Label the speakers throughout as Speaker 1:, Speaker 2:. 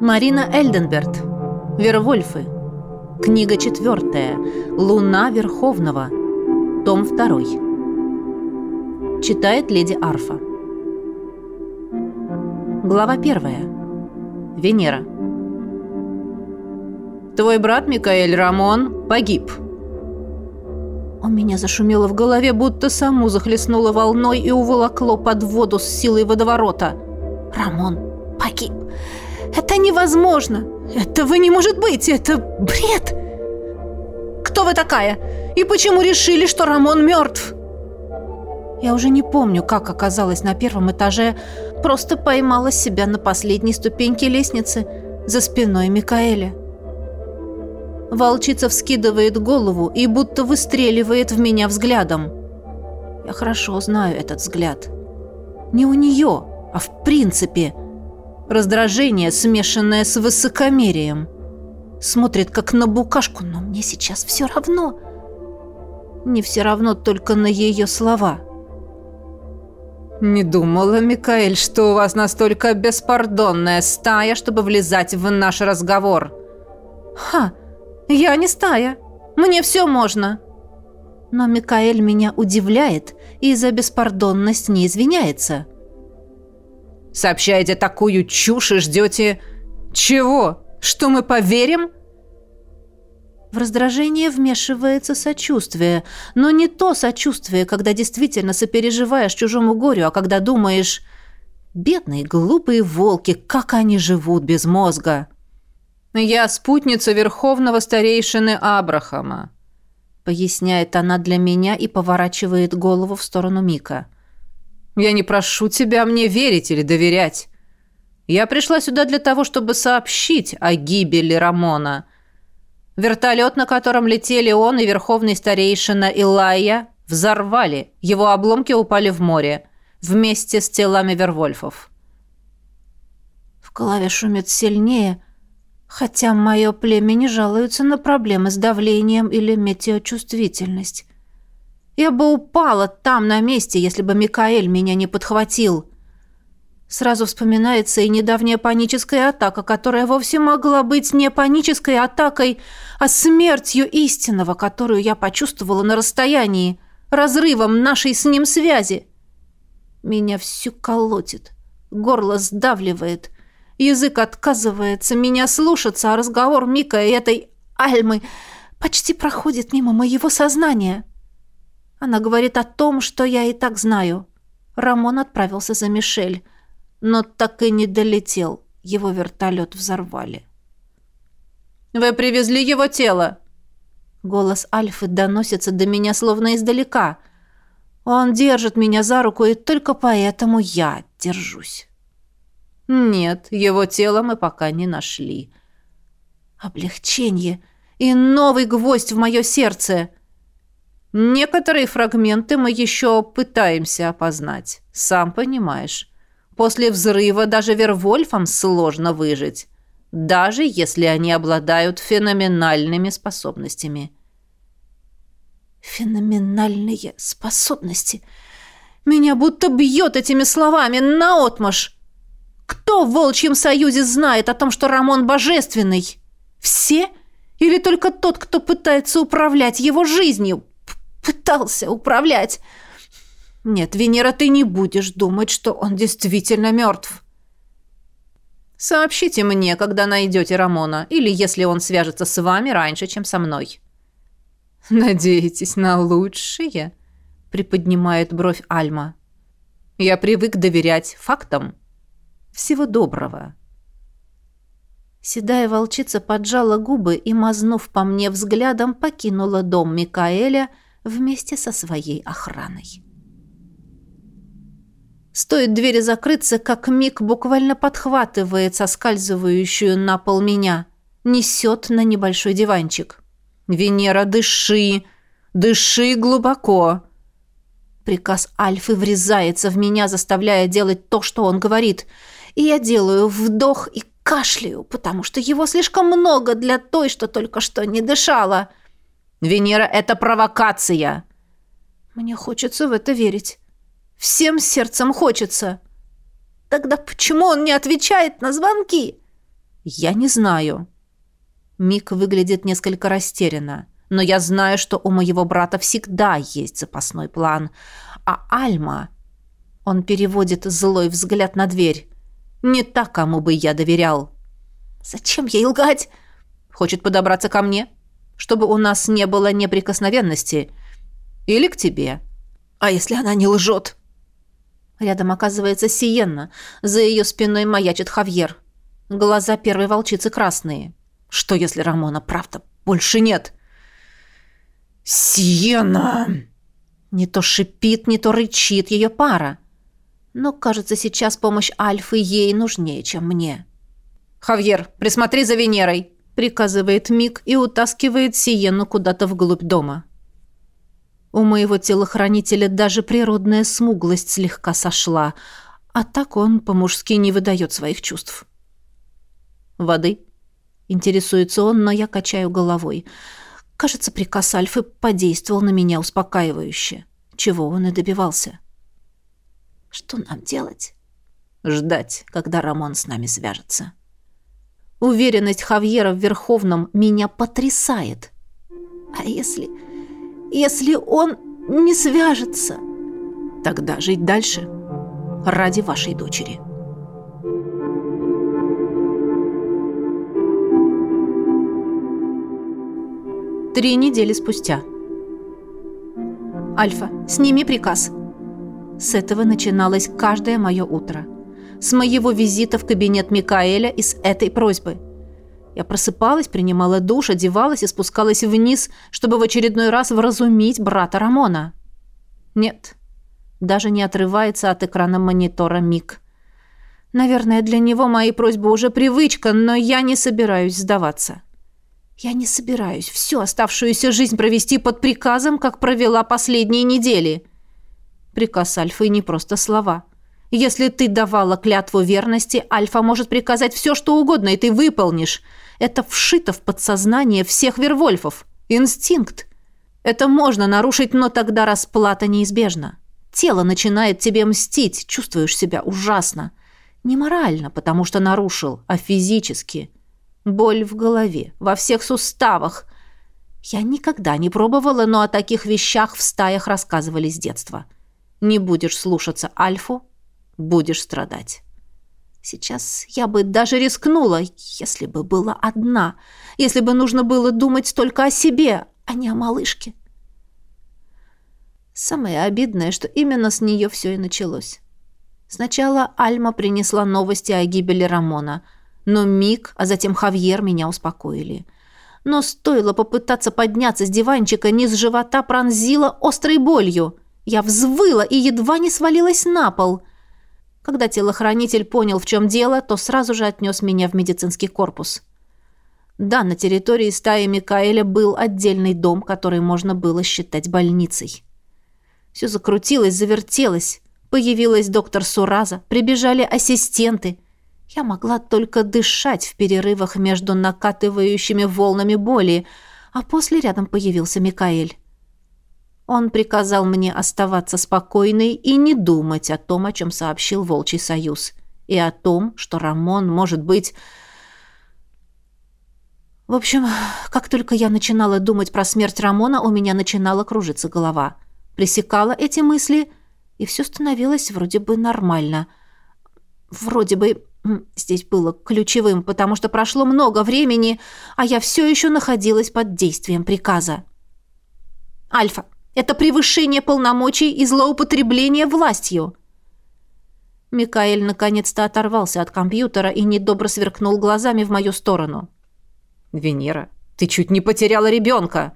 Speaker 1: Марина Эльденберт. Вервольфы. Книга четвертая. Луна Верховного. Том второй. Читает леди Арфа. Глава первая. Венера. Твой брат Микаэль Рамон погиб. У меня зашумело в голове, будто саму захлестнуло волной и уволокло под воду с силой водоворота. Рамон погиб. Это невозможно! Этого не может быть! Это бред! Кто вы такая? И почему решили, что Рамон мертв? Я уже не помню, как оказалась на первом этаже, просто поймала себя на последней ступеньке лестницы за спиной Микаэля. Волчица вскидывает голову и будто выстреливает в меня взглядом. Я хорошо знаю этот взгляд. Не у нее, а в принципе – Раздражение, смешанное с высокомерием. Смотрит, как на букашку, но мне сейчас все равно. Не все равно только на ее слова. «Не думала, Микаэль, что у вас настолько беспардонная стая, чтобы влезать в наш разговор». «Ха! Я не стая. Мне все можно». Но Микаэль меня удивляет и за беспардонность не извиняется. Сообщаете такую чушь и ждете... Чего? Что мы поверим?» В раздражение вмешивается сочувствие, но не то сочувствие, когда действительно сопереживаешь чужому горю, а когда думаешь «Бедные глупые волки, как они живут без мозга!» «Я спутница верховного старейшины Абрахама», поясняет она для меня и поворачивает голову в сторону Мика. Я не прошу тебя мне верить или доверять. Я пришла сюда для того, чтобы сообщить о гибели Рамона. Вертолет, на котором летели он и верховный старейшина Илая, взорвали. Его обломки упали в море вместе с телами Вервольфов. В голове шумит сильнее, хотя мое племя не жалуется на проблемы с давлением или метеочувствительность. Я бы упала там на месте, если бы Микаэль меня не подхватил. Сразу вспоминается и недавняя паническая атака, которая вовсе могла быть не панической атакой, а смертью истинного, которую я почувствовала на расстоянии, разрывом нашей с ним связи. Меня всю колотит, горло сдавливает, язык отказывается меня слушаться, а разговор Мика и этой Альмы почти проходит мимо моего сознания. Она говорит о том, что я и так знаю. Рамон отправился за Мишель, но так и не долетел. Его вертолет взорвали. «Вы привезли его тело?» Голос Альфы доносится до меня словно издалека. Он держит меня за руку, и только поэтому я держусь. «Нет, его тело мы пока не нашли». Облегчение и новый гвоздь в мое сердце. Некоторые фрагменты мы еще пытаемся опознать. Сам понимаешь. После взрыва даже Вервольфам сложно выжить. Даже если они обладают феноменальными способностями. Феноменальные способности. Меня будто бьет этими словами наотмашь. Кто в Волчьем Союзе знает о том, что Рамон божественный? Все? Или только тот, кто пытается управлять его жизнью? Пытался управлять. Нет, Венера, ты не будешь думать, что он действительно мертв. Сообщите мне, когда найдете Рамона, или если он свяжется с вами раньше, чем со мной. Надеетесь на лучшее? Приподнимает бровь Альма. Я привык доверять фактам. Всего доброго. Седая волчица поджала губы и, мазнув по мне взглядом, покинула дом Микаэля, вместе со своей охраной. Стоит двери закрыться, как Мик буквально подхватывает соскальзывающую на пол меня, несет на небольшой диванчик. «Венера, дыши! Дыши глубоко!» Приказ Альфы врезается в меня, заставляя делать то, что он говорит. И я делаю вдох и кашляю, потому что его слишком много для той, что только что не дышала. Венера — это провокация!» «Мне хочется в это верить. Всем сердцем хочется. Тогда почему он не отвечает на звонки?» Я не знаю. Мик выглядит несколько растерянно. Но я знаю, что у моего брата всегда есть запасной план. А Альма... Он переводит злой взгляд на дверь. Не так, кому бы я доверял. Зачем ей лгать? Хочет подобраться ко мне? Чтобы у нас не было неприкосновенности. Или к тебе. А если она не лжет? Рядом оказывается Сиенна. За ее спиной маячит Хавьер. Глаза первой волчицы красные. Что, если Рамона правда больше нет? «Сиена!» Не то шипит, не то рычит ее пара. Но, кажется, сейчас помощь Альфы ей нужнее, чем мне. «Хавьер, присмотри за Венерой!» Приказывает Мик и утаскивает Сиену куда-то вглубь дома. У моего телохранителя даже природная смуглость слегка сошла, а так он по-мужски не выдает своих чувств. «Воды?» — интересуется он, но я качаю головой. Кажется, приказ Альфы подействовал на меня успокаивающе, чего он и добивался. «Что нам делать?» «Ждать, когда Рамон с нами свяжется». Уверенность Хавьера в Верховном меня потрясает. «А если...» если он не свяжется? Тогда жить дальше ради вашей дочери. Три недели спустя. Альфа, сними приказ. С этого начиналось каждое мое утро. С моего визита в кабинет Микаэля и с этой просьбы – я просыпалась, принимала душ, одевалась и спускалась вниз, чтобы в очередной раз вразумить брата Рамона. Нет, даже не отрывается от экрана монитора Мик. Наверное, для него мои просьбы уже привычка, но я не собираюсь сдаваться. Я не собираюсь всю оставшуюся жизнь провести под приказом, как провела последние недели. Приказ Альфы не просто слова. Если ты давала клятву верности, Альфа может приказать все, что угодно, и ты выполнишь – это вшито в подсознание всех вервольфов. Инстинкт. Это можно нарушить, но тогда расплата неизбежна. Тело начинает тебе мстить, чувствуешь себя ужасно. Не морально, потому что нарушил, а физически. Боль в голове, во всех суставах. Я никогда не пробовала, но о таких вещах в стаях рассказывали с детства. Не будешь слушаться Альфу, будешь страдать. Сейчас я бы даже рискнула, если бы была одна, если бы нужно было думать только о себе, а не о малышке. Самое обидное, что именно с нее все и началось. Сначала Альма принесла новости о гибели Рамона, но Мик, а затем Хавьер меня успокоили. Но стоило попытаться подняться с диванчика, низ живота пронзила острой болью. Я взвыла и едва не свалилась на пол. Когда телохранитель понял, в чем дело, то сразу же отнес меня в медицинский корпус. Да, на территории стаи Микаэля был отдельный дом, который можно было считать больницей. Все закрутилось, завертелось. Появилась доктор Сураза, прибежали ассистенты. Я могла только дышать в перерывах между накатывающими волнами боли, а после рядом появился Микаэль. Он приказал мне оставаться спокойной и не думать о том, о чем сообщил Волчий Союз, и о том, что Рамон может быть... В общем, как только я начинала думать про смерть Рамона, у меня начинала кружиться голова. Пресекала эти мысли, и все становилось вроде бы нормально. Вроде бы здесь было ключевым, потому что прошло много времени, а я все еще находилась под действием приказа. «Альфа, это превышение полномочий и злоупотребление властью. Микаэль наконец-то оторвался от компьютера и недобро сверкнул глазами в мою сторону. «Венера, ты чуть не потеряла ребенка!»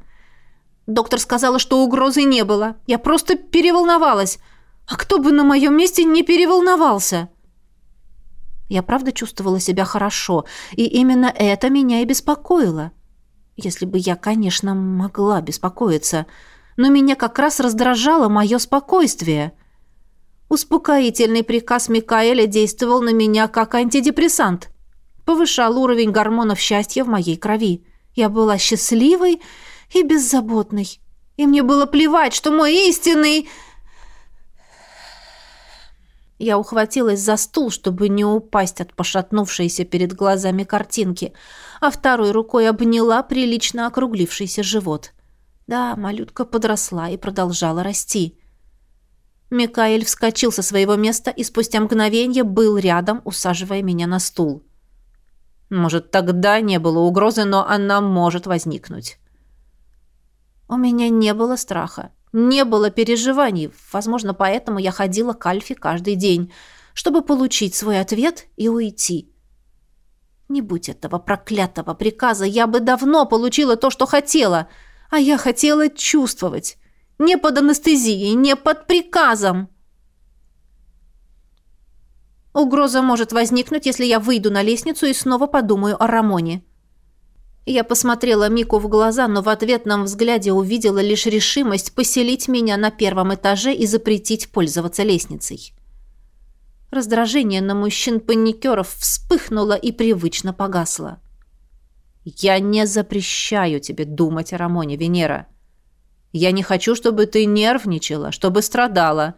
Speaker 1: Доктор сказала, что угрозы не было. Я просто переволновалась. А кто бы на моем месте не переволновался? Я правда чувствовала себя хорошо, и именно это меня и беспокоило. Если бы я, конечно, могла беспокоиться – но меня как раз раздражало мое спокойствие. Успокоительный приказ Микаэля действовал на меня как антидепрессант. Повышал уровень гормонов счастья в моей крови. Я была счастливой и беззаботной. И мне было плевать, что мой истинный... Я ухватилась за стул, чтобы не упасть от пошатнувшейся перед глазами картинки, а второй рукой обняла прилично округлившийся живот. Да, малютка подросла и продолжала расти. Микаэль вскочил со своего места и спустя мгновение был рядом, усаживая меня на стул. Может, тогда не было угрозы, но она может возникнуть. У меня не было страха. Не было переживаний, возможно, поэтому я ходила к Альфе каждый день, чтобы получить свой ответ и уйти. Не будь этого проклятого приказа, я бы давно получила то, что хотела, а я хотела чувствовать. Не под анестезией, не под приказом. Угроза может возникнуть, если я выйду на лестницу и снова подумаю о Рамоне. Я посмотрела Мику в глаза, но в ответном взгляде увидела лишь решимость поселить меня на первом этаже и запретить пользоваться лестницей. Раздражение на мужчин-паникеров вспыхнуло и привычно погасло. «Я не запрещаю тебе думать о Рамоне, Венера. Я не хочу, чтобы ты нервничала, чтобы страдала.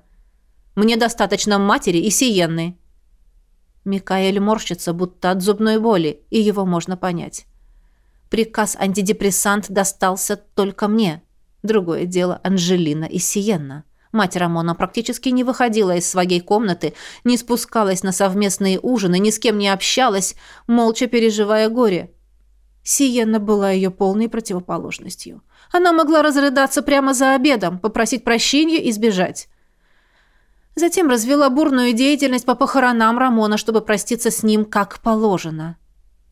Speaker 1: Мне достаточно матери и Сиенны». Микаэль морщится, будто от зубной боли, и его можно понять. Приказ антидепрессант достался только мне. Другое дело Анжелина и Сиенна. Мать Рамона практически не выходила из своей комнаты, не спускалась на совместные ужины, ни с кем не общалась, молча переживая горе. Сиенна была ее полной противоположностью. Она могла разрыдаться прямо за обедом, попросить прощения и сбежать. Затем развела бурную деятельность по похоронам Рамона, чтобы проститься с ним как положено.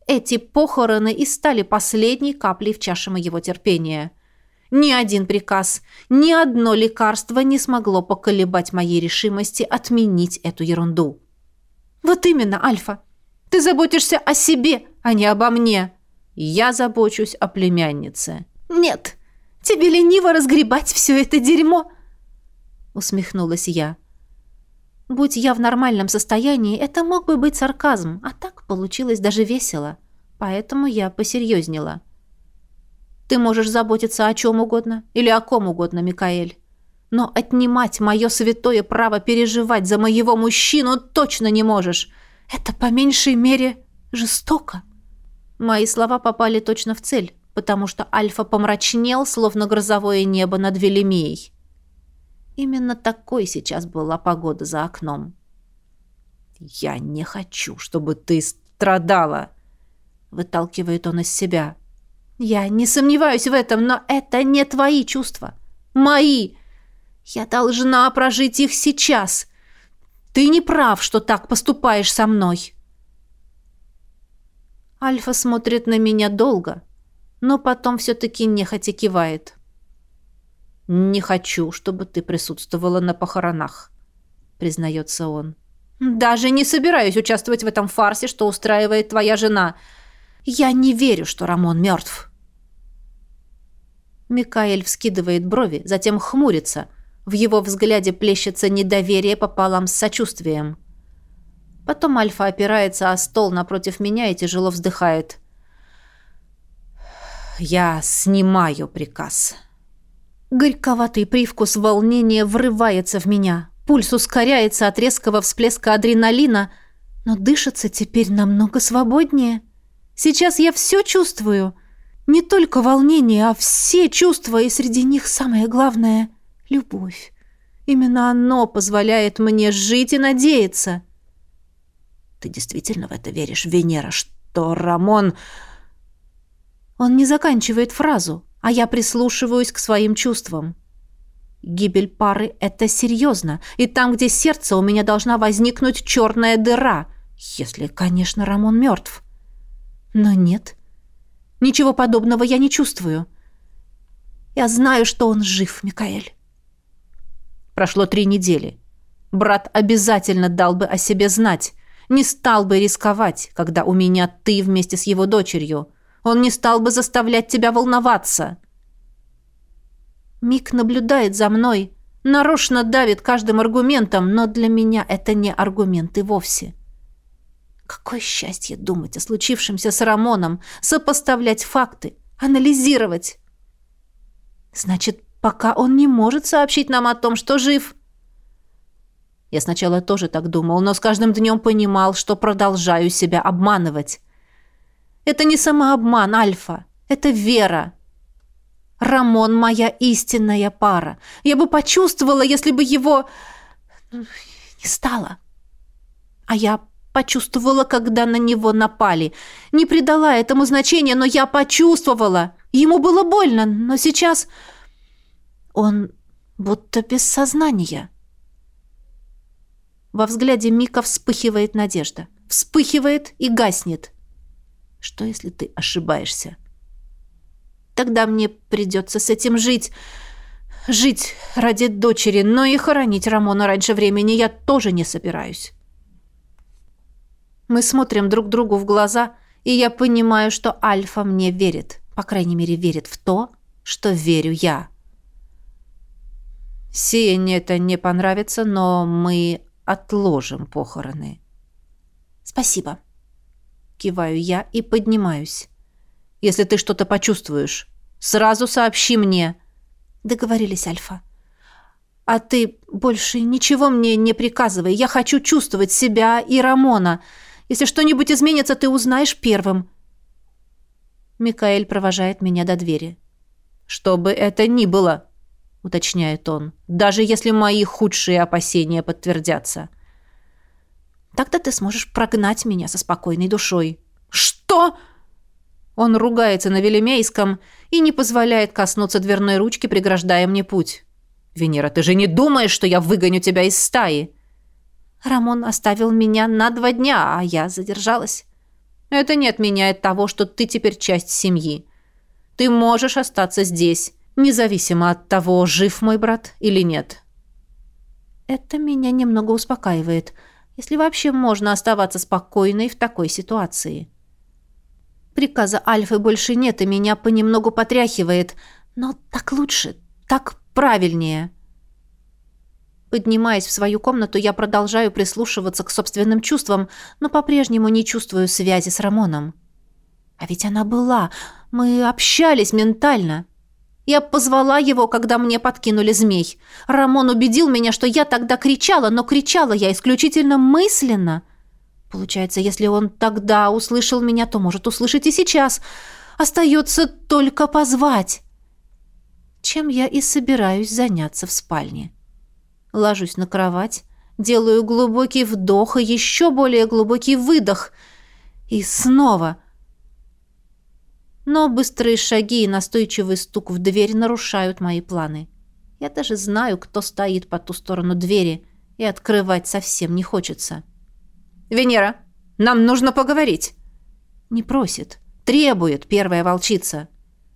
Speaker 1: Эти похороны и стали последней каплей в чаше моего терпения. Ни один приказ, ни одно лекарство не смогло поколебать моей решимости отменить эту ерунду. «Вот именно, Альфа. Ты заботишься о себе, а не обо мне. Я забочусь о племяннице». «Нет, тебе лениво разгребать все это дерьмо», — усмехнулась я. Будь я в нормальном состоянии, это мог бы быть сарказм, а так получилось даже весело. Поэтому я посерьезнела. Ты можешь заботиться о чем угодно или о ком угодно, Микаэль. Но отнимать мое святое право переживать за моего мужчину точно не можешь. Это по меньшей мере жестоко. Мои слова попали точно в цель, потому что Альфа помрачнел, словно грозовое небо над Велимией. Именно такой сейчас была погода за окном. «Я не хочу, чтобы ты страдала!» Выталкивает он из себя. «Я не сомневаюсь в этом, но это не твои чувства. Мои! Я должна прожить их сейчас. Ты не прав, что так поступаешь со мной!» Альфа смотрит на меня долго, но потом все-таки нехотя кивает. «Не хочу, чтобы ты присутствовала на похоронах», — признается он. «Даже не собираюсь участвовать в этом фарсе, что устраивает твоя жена. Я не верю, что Рамон мертв». Микаэль вскидывает брови, затем хмурится. В его взгляде плещется недоверие пополам с сочувствием. Потом Альфа опирается о стол напротив меня и тяжело вздыхает. «Я снимаю приказ». Горьковатый привкус волнения врывается в меня. Пульс ускоряется от резкого всплеска адреналина, но дышится теперь намного свободнее. Сейчас я все чувствую. Не только волнение, а все чувства, и среди них самое главное — любовь. Именно оно позволяет мне жить и надеяться. Ты действительно в это веришь, Венера, что Рамон... Он не заканчивает фразу а я прислушиваюсь к своим чувствам. Гибель пары — это серьезно, и там, где сердце, у меня должна возникнуть черная дыра, если, конечно, Рамон мертв. Но нет, ничего подобного я не чувствую. Я знаю, что он жив, Микаэль. Прошло три недели. Брат обязательно дал бы о себе знать, не стал бы рисковать, когда у меня ты вместе с его дочерью — он не стал бы заставлять тебя волноваться. Мик наблюдает за мной, нарочно давит каждым аргументом, но для меня это не аргументы вовсе. Какое счастье думать о случившемся с Рамоном, сопоставлять факты, анализировать. Значит, пока он не может сообщить нам о том, что жив. Я сначала тоже так думал, но с каждым днем понимал, что продолжаю себя обманывать. Это не самообман, Альфа. Это вера. Рамон моя истинная пара. Я бы почувствовала, если бы его не стало. А я почувствовала, когда на него напали. Не придала этому значения, но я почувствовала. Ему было больно, но сейчас он будто без сознания. Во взгляде Мика вспыхивает надежда. Вспыхивает и гаснет. Что, если ты ошибаешься? Тогда мне придется с этим жить. Жить ради дочери, но и хоронить Рамона раньше времени я тоже не собираюсь. Мы смотрим друг другу в глаза, и я понимаю, что Альфа мне верит. По крайней мере, верит в то, что верю я. Сиене это не понравится, но мы отложим похороны. Спасибо. Киваю я и поднимаюсь. Если ты что-то почувствуешь, сразу сообщи мне. Договорились, Альфа. А ты больше ничего мне не приказывай. Я хочу чувствовать себя и Рамона. Если что-нибудь изменится, ты узнаешь первым. Микаэль провожает меня до двери. Что бы это ни было, уточняет он, даже если мои худшие опасения подтвердятся. Тогда ты сможешь прогнать меня со спокойной душой. Что? Он ругается на Велимейском и не позволяет коснуться дверной ручки, преграждая мне путь. Венера, ты же не думаешь, что я выгоню тебя из стаи? Рамон оставил меня на два дня, а я задержалась. Это не отменяет того, что ты теперь часть семьи. Ты можешь остаться здесь независимо от того, жив мой брат или нет. Это меня немного успокаивает, если вообще можно оставаться спокойной в такой ситуации. Приказа Альфы больше нет, и меня понемногу потряхивает, но так лучше, так правильнее. Поднимаясь в свою комнату, я продолжаю прислушиваться к собственным чувствам, но по-прежнему не чувствую связи с Рамоном. А ведь она была, мы общались ментально. Я позвала его, когда мне подкинули змей. Рамон убедил меня, что я тогда кричала, но кричала я исключительно мысленно. Получается, если он тогда услышал меня, то может услышать и сейчас. Остается только позвать. Чем я и собираюсь заняться в спальне. Ложусь на кровать, делаю глубокий вдох и еще более глубокий выдох. И снова — но быстрые шаги и настойчивый стук в дверь нарушают мои планы. Я даже знаю, кто стоит по ту сторону двери, и открывать совсем не хочется. «Венера, нам нужно поговорить!» Не просит, требует первая волчица.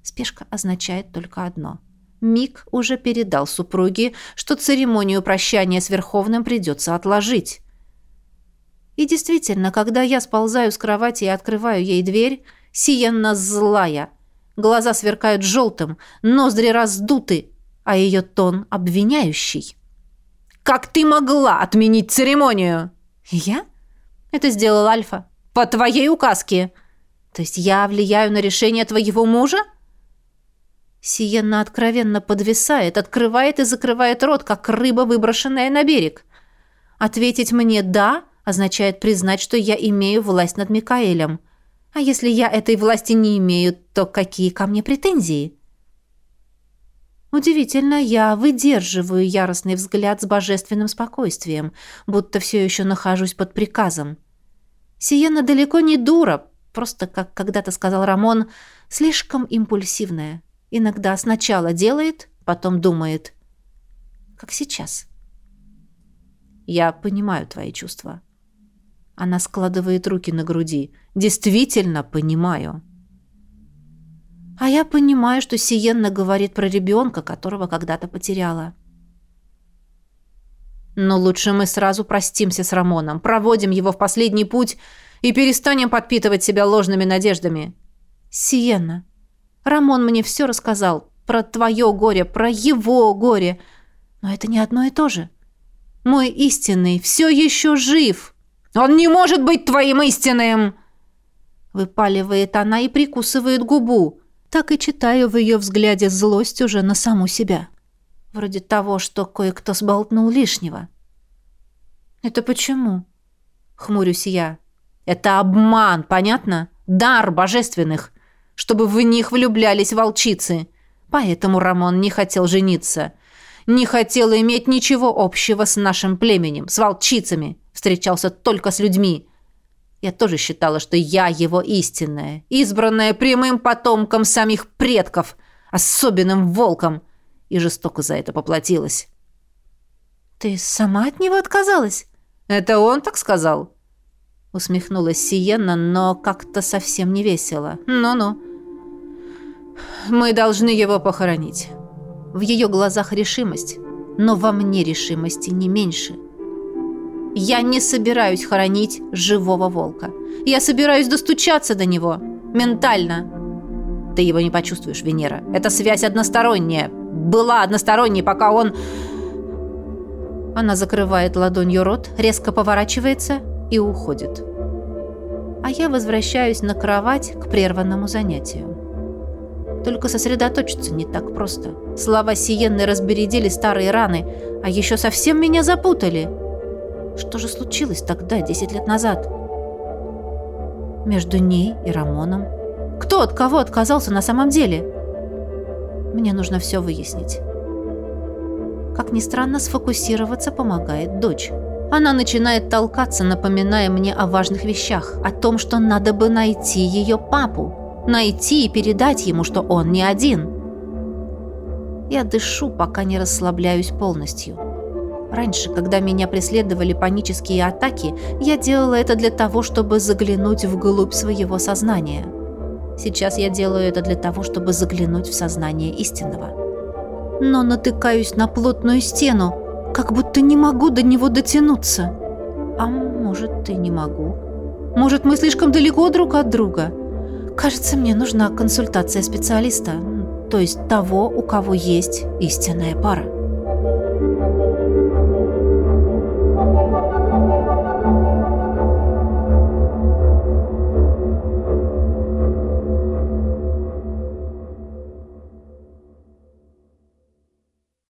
Speaker 1: Спешка означает только одно. Мик уже передал супруге, что церемонию прощания с Верховным придется отложить. И действительно, когда я сползаю с кровати и открываю ей дверь, Сиенна злая. Глаза сверкают желтым, ноздри раздуты, а ее тон обвиняющий. «Как ты могла отменить церемонию?» «Я?» «Это сделал Альфа. По твоей указке. То есть я влияю на решение твоего мужа?» Сиенна откровенно подвисает, открывает и закрывает рот, как рыба, выброшенная на берег. Ответить мне «да» означает признать, что я имею власть над Микаэлем. А если я этой власти не имею, то какие ко мне претензии? Удивительно, я выдерживаю яростный взгляд с божественным спокойствием, будто все еще нахожусь под приказом. Сиена далеко не дура, просто, как когда-то сказал Рамон, слишком импульсивная. Иногда сначала делает, потом думает. Как сейчас. Я понимаю твои чувства. Она складывает руки на груди. Действительно понимаю. А я понимаю, что Сиенна говорит про ребенка, которого когда-то потеряла. Но лучше мы сразу простимся с Рамоном, проводим его в последний путь и перестанем подпитывать себя ложными надеждами. Сиенна, Рамон мне все рассказал про твое горе, про его горе. Но это не одно и то же. Мой истинный все еще жив. Он не может быть твоим истинным!» Выпаливает она и прикусывает губу. Так и читаю в ее взгляде злость уже на саму себя. Вроде того, что кое-кто сболтнул лишнего. «Это почему?» — хмурюсь я. «Это обман, понятно? Дар божественных, чтобы в них влюблялись волчицы. Поэтому Рамон не хотел жениться. Не хотел иметь ничего общего с нашим племенем, с волчицами. Встречался только с людьми. Я тоже считала, что я его истинная, избранная прямым потомком самих предков, особенным волком, и жестоко за это поплатилась. «Ты сама от него отказалась?» «Это он так сказал?» Усмехнулась Сиенна, но как-то совсем не весело. «Ну-ну. Мы должны его похоронить». В ее глазах решимость, но во мне решимости не меньше. Я не собираюсь хоронить живого волка. Я собираюсь достучаться до него. Ментально. Ты его не почувствуешь, Венера. Эта связь односторонняя. Была односторонней, пока он... Она закрывает ладонью рот, резко поворачивается и уходит. А я возвращаюсь на кровать к прерванному занятию. Только сосредоточиться не так просто. Слова Сиенны разбередили старые раны, а еще совсем меня запутали. Что же случилось тогда, десять лет назад? Между ней и Рамоном. Кто от кого отказался на самом деле? Мне нужно все выяснить. Как ни странно, сфокусироваться помогает дочь. Она начинает толкаться, напоминая мне о важных вещах, о том, что надо бы найти ее папу, найти и передать ему, что он не один. Я дышу, пока не расслабляюсь полностью. Раньше, когда меня преследовали панические атаки, я делала это для того, чтобы заглянуть вглубь своего сознания. Сейчас я делаю это для того, чтобы заглянуть в сознание истинного но натыкаюсь на плотную стену, как будто не могу до него дотянуться. А может, и не могу. Может, мы слишком далеко друг от друга. Кажется, мне нужна консультация специалиста, то есть того, у кого есть истинная пара.